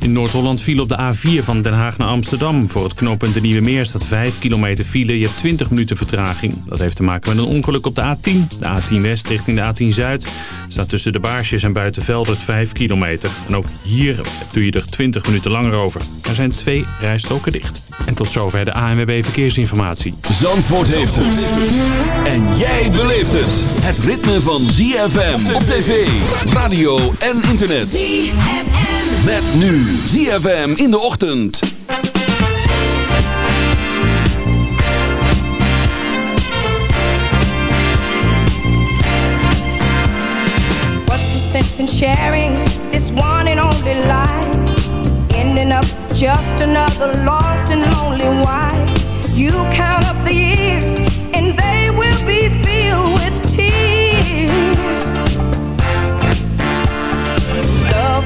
In Noord-Holland viel op de A4 van Den Haag naar Amsterdam. Voor het knooppunt de Nieuwe Meer staat 5 kilometer file. Je hebt 20 minuten vertraging. Dat heeft te maken met een ongeluk op de A10. De A10 West richting de A10 Zuid staat tussen de Baarsjes en Buitenveldert 5 kilometer. En ook hier doe je er 20 minuten langer over. Er zijn twee rijstroken dicht. En tot zover de ANWB Verkeersinformatie. Zandvoort heeft het. En jij beleeft het. Het ritme van ZFM op tv, radio en internet. ZFM. Met nu ZFM in de ochtend. What's the sense in sharing this one and only life? Ending up just another lost and lonely wife. You count up the years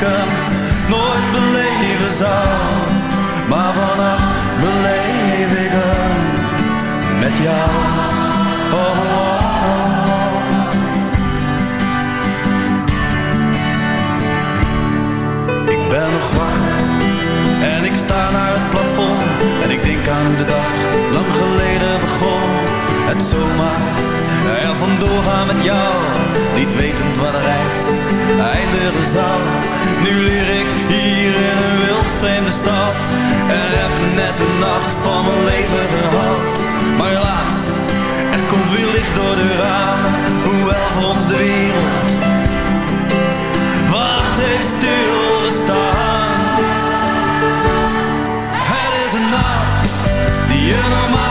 ik nooit beleven zou. Maar vannacht beleef ik hem met jou. Oh, oh, oh. Ik ben nog wakker en ik sta naar het plafond. En ik denk aan de dag lang geleden begon. Het zomaar er vandoor gaan met jou. Niet wetend wat de reis eindigen zal nu leer ik hier in een wild vreemde stad. En heb net de nacht van mijn leven gehad. Maar helaas, er komt weer licht door de ramen. Hoewel voor ons de wereld Wacht heeft stilgestaan. Het is een nacht die je normaal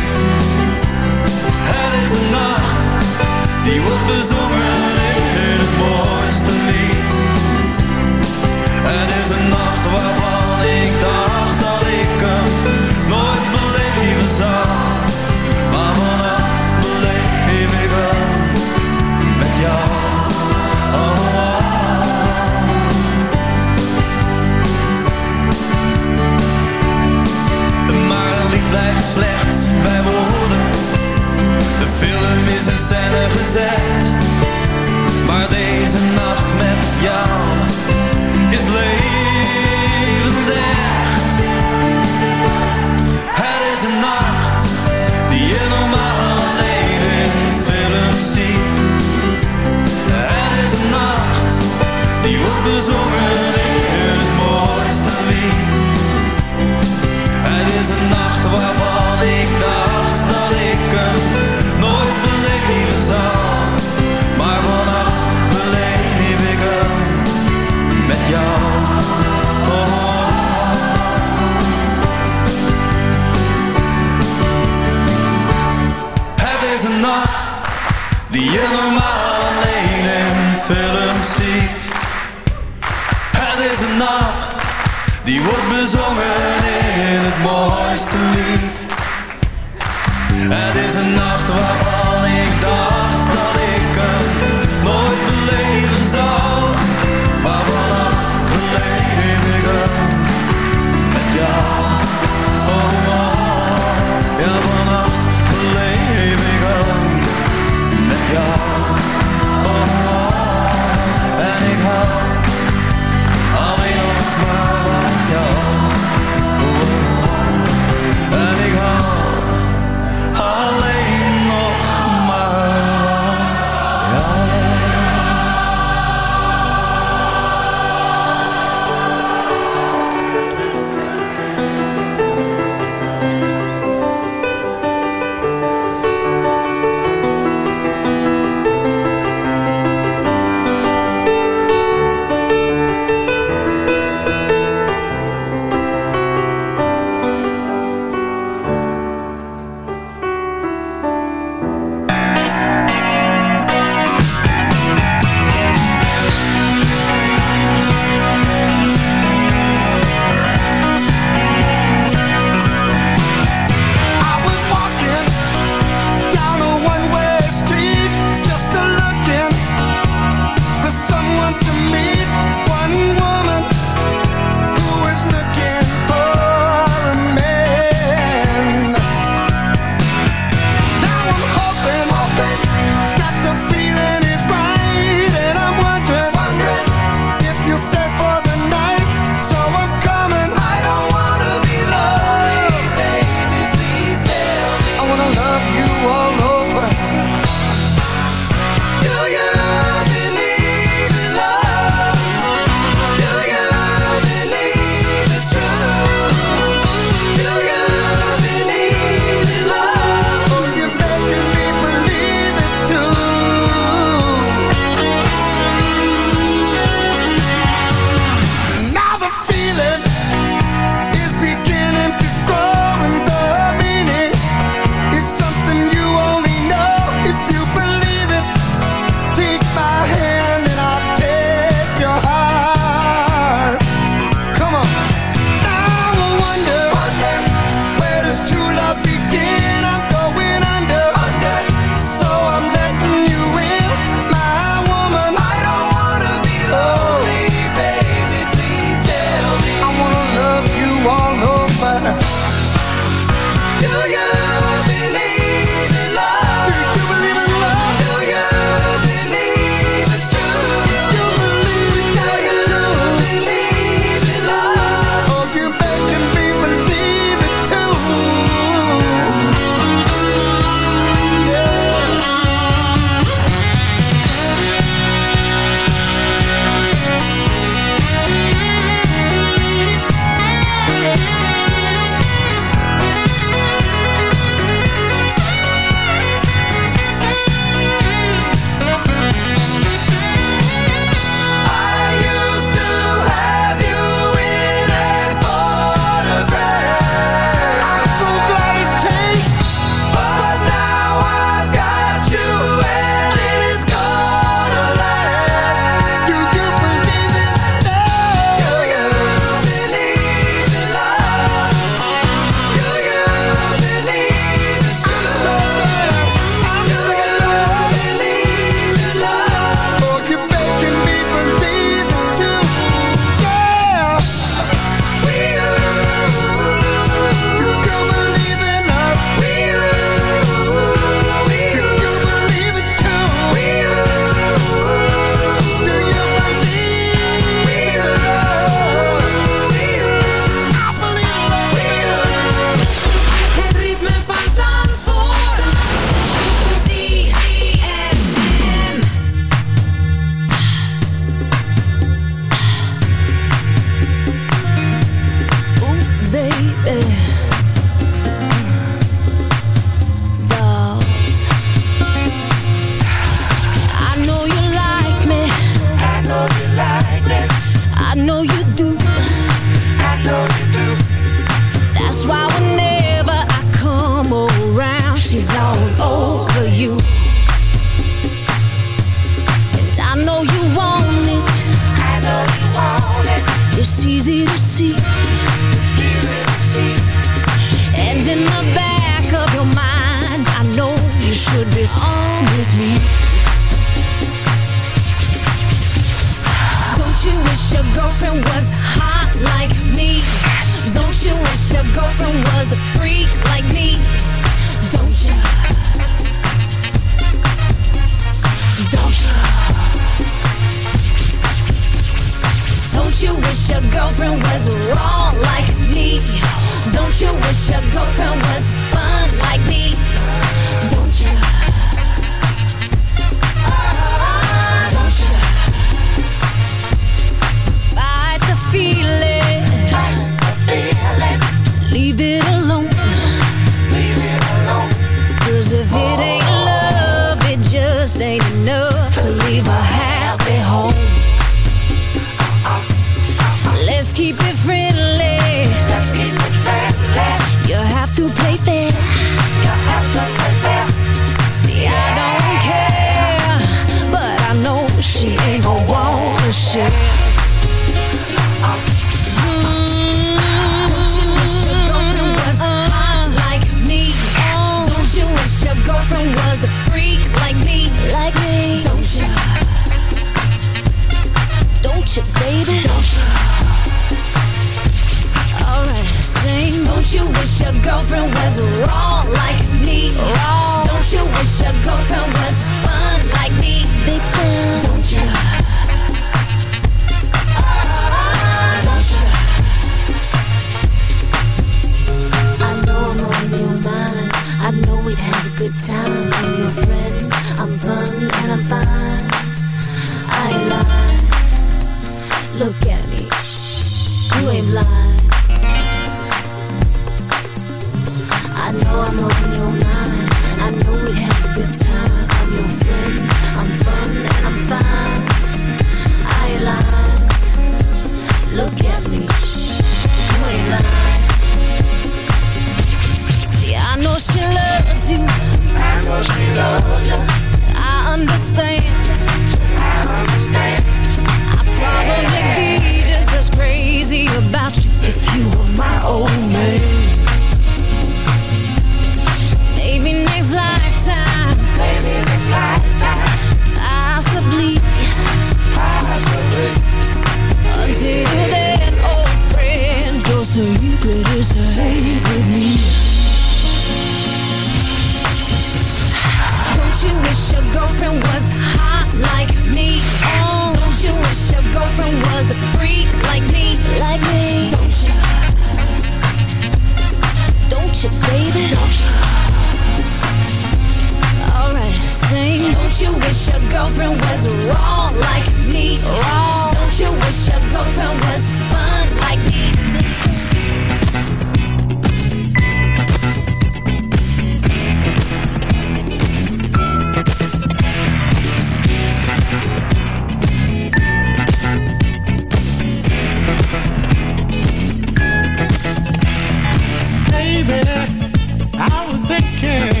care.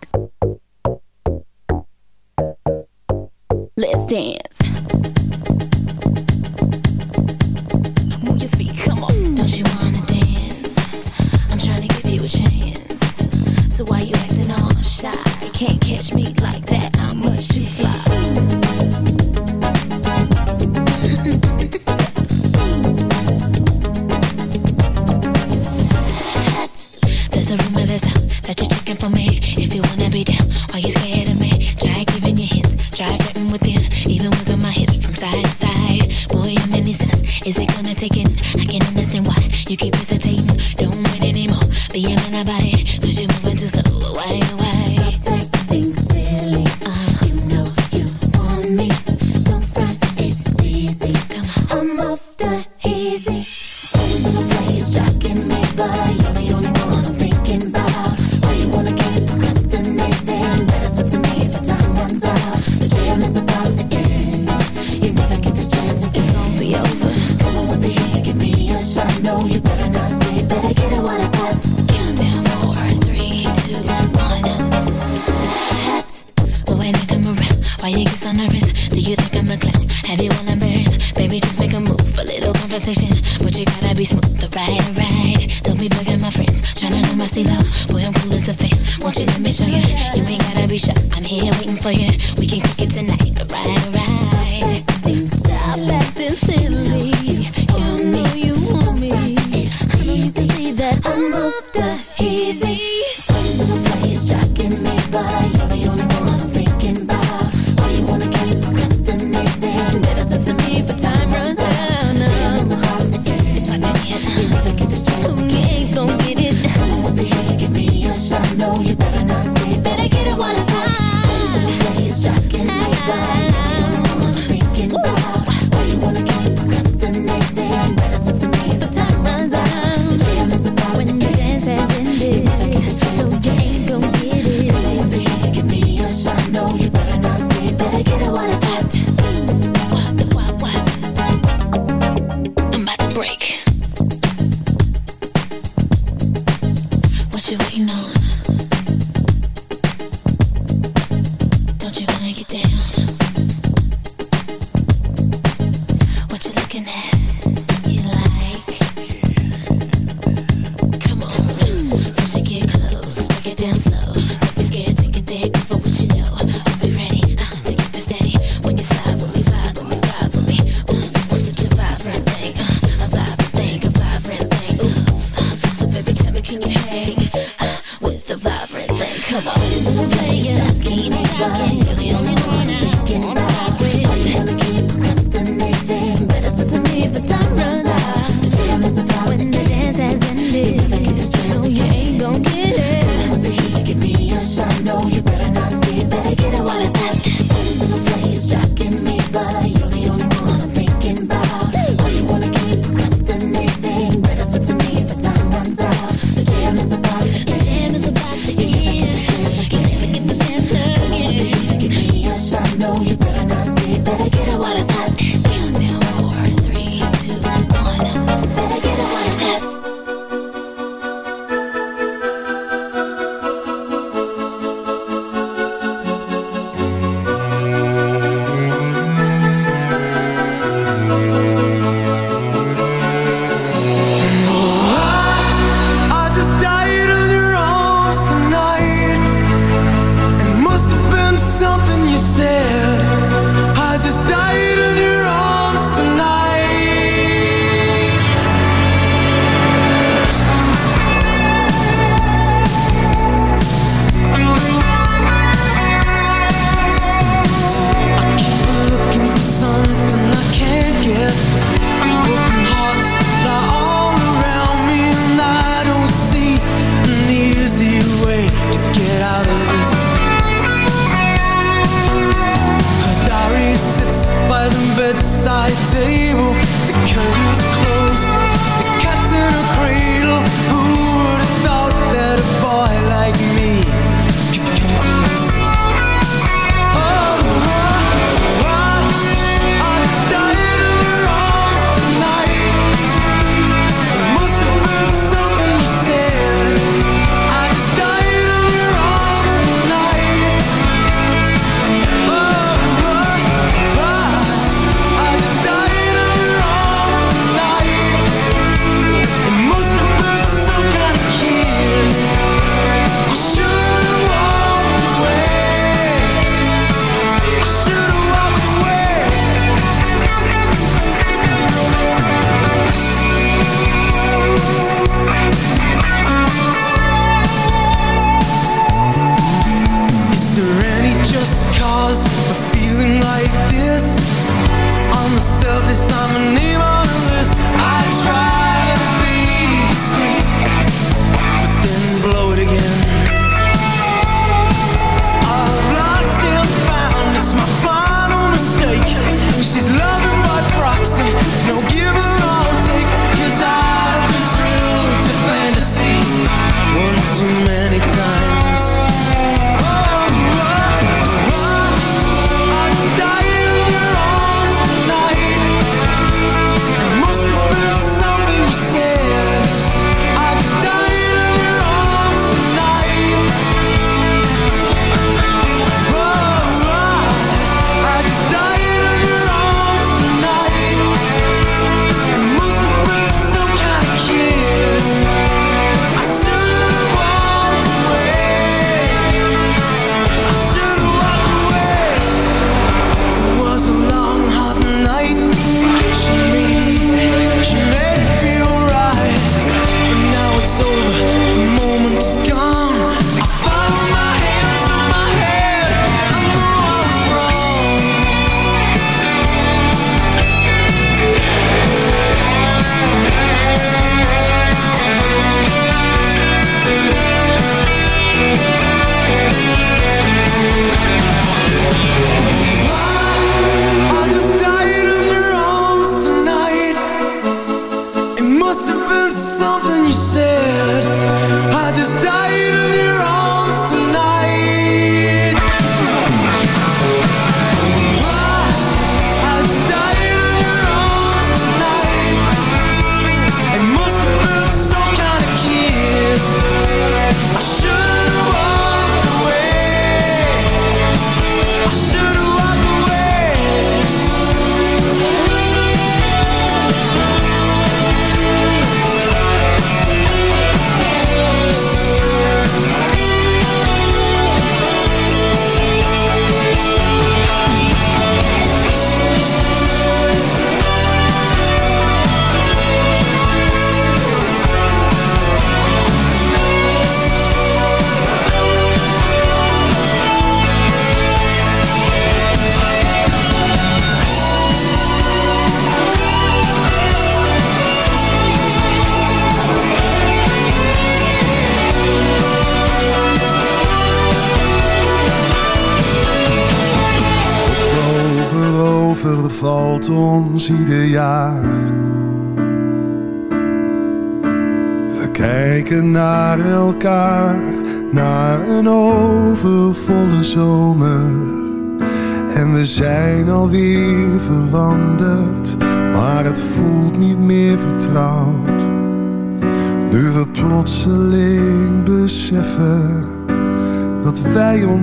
I'm an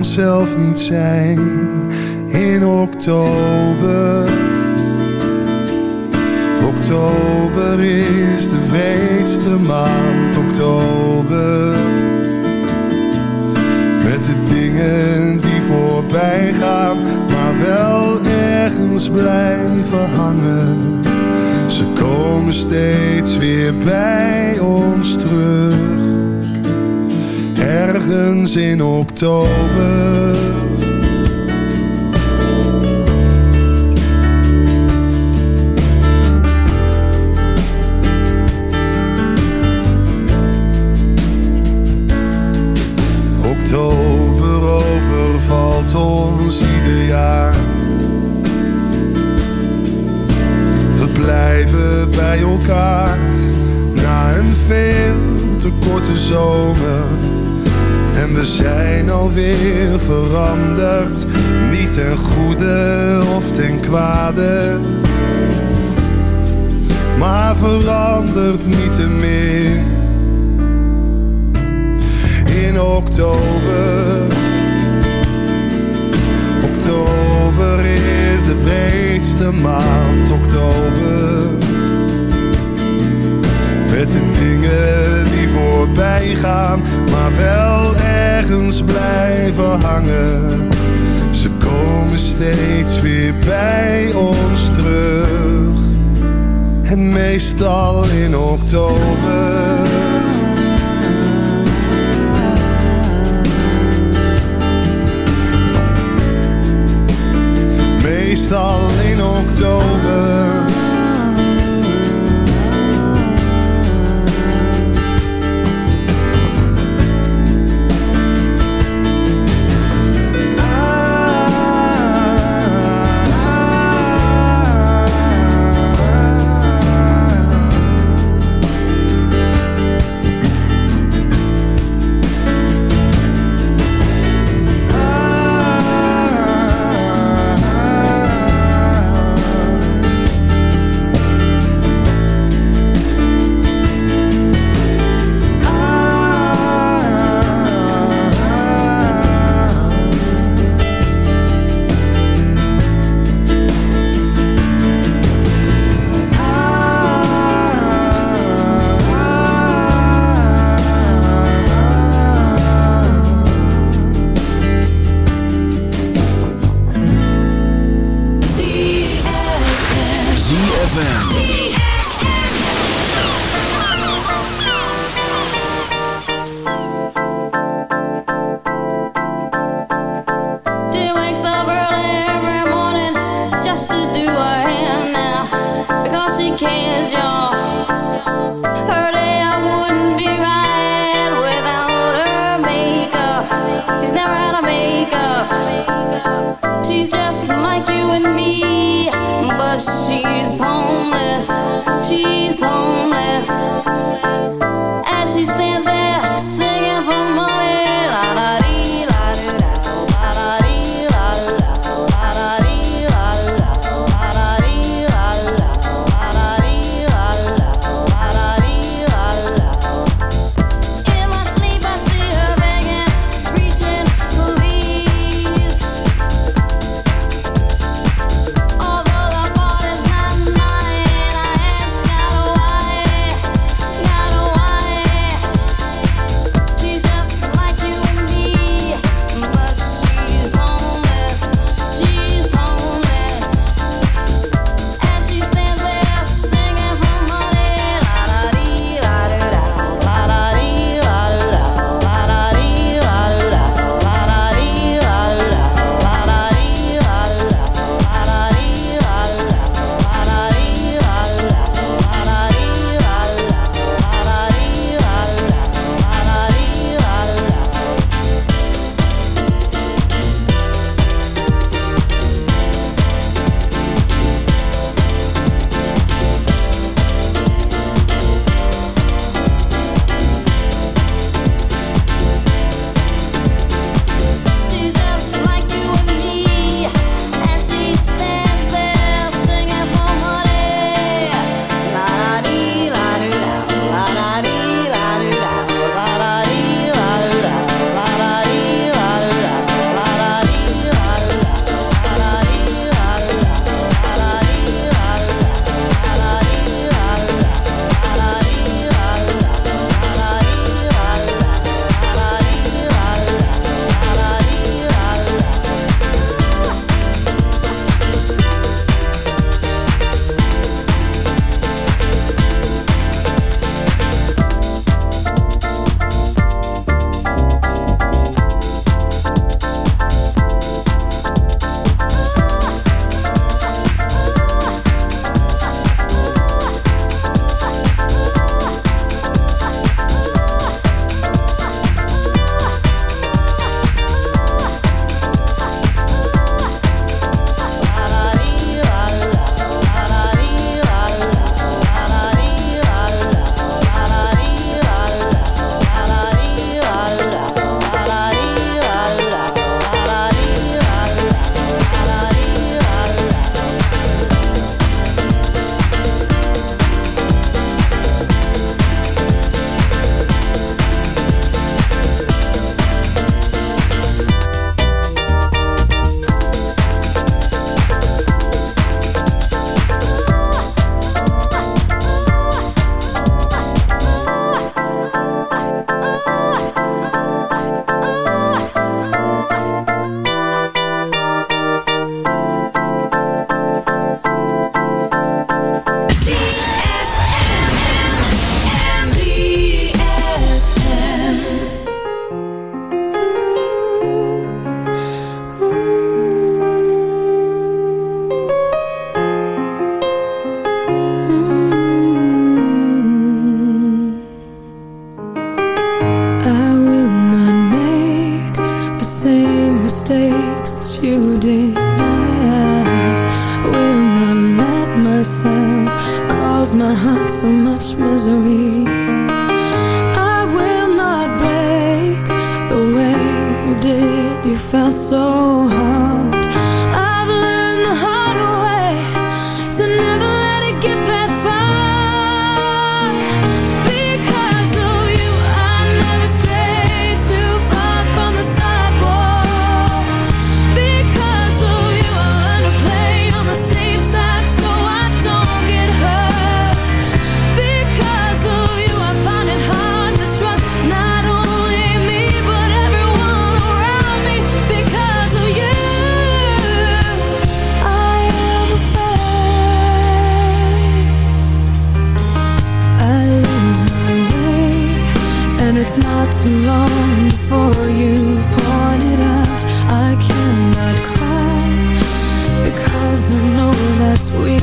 onszelf niet zijn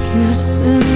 darkness in